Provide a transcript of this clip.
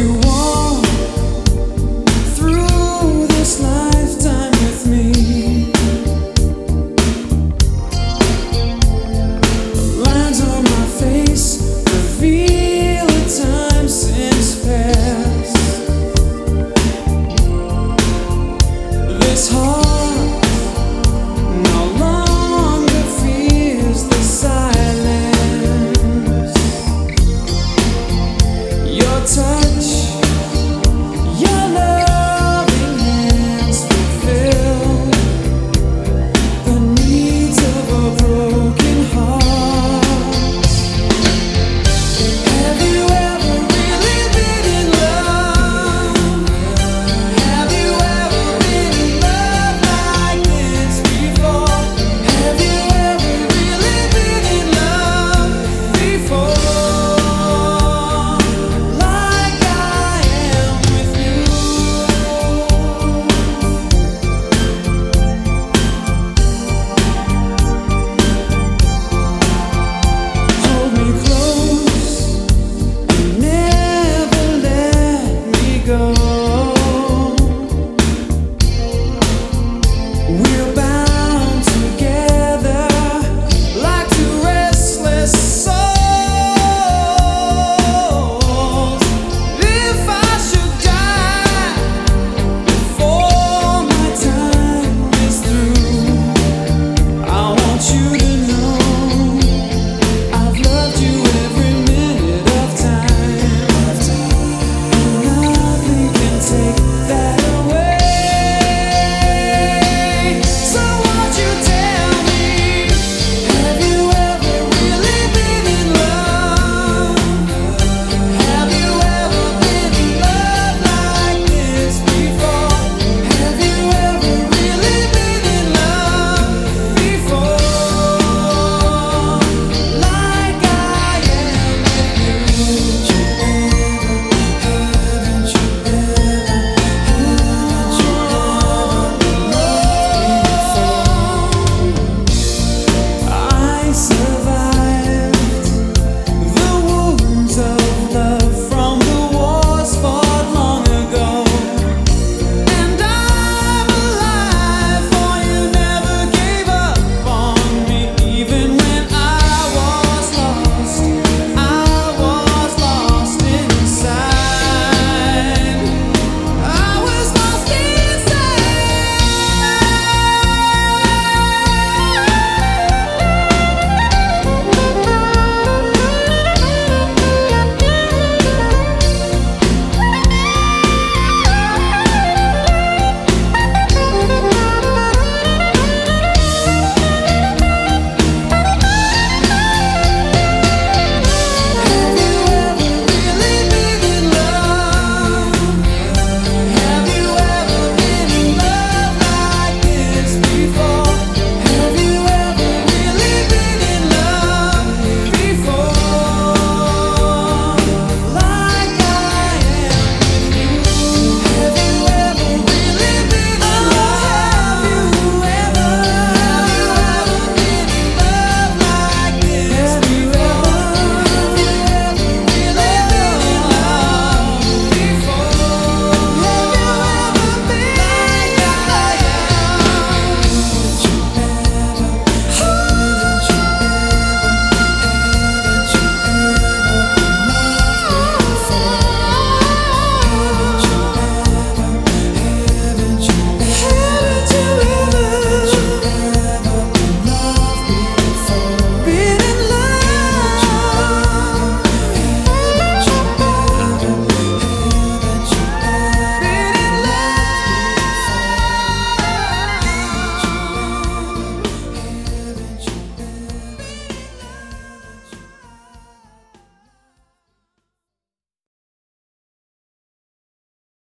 you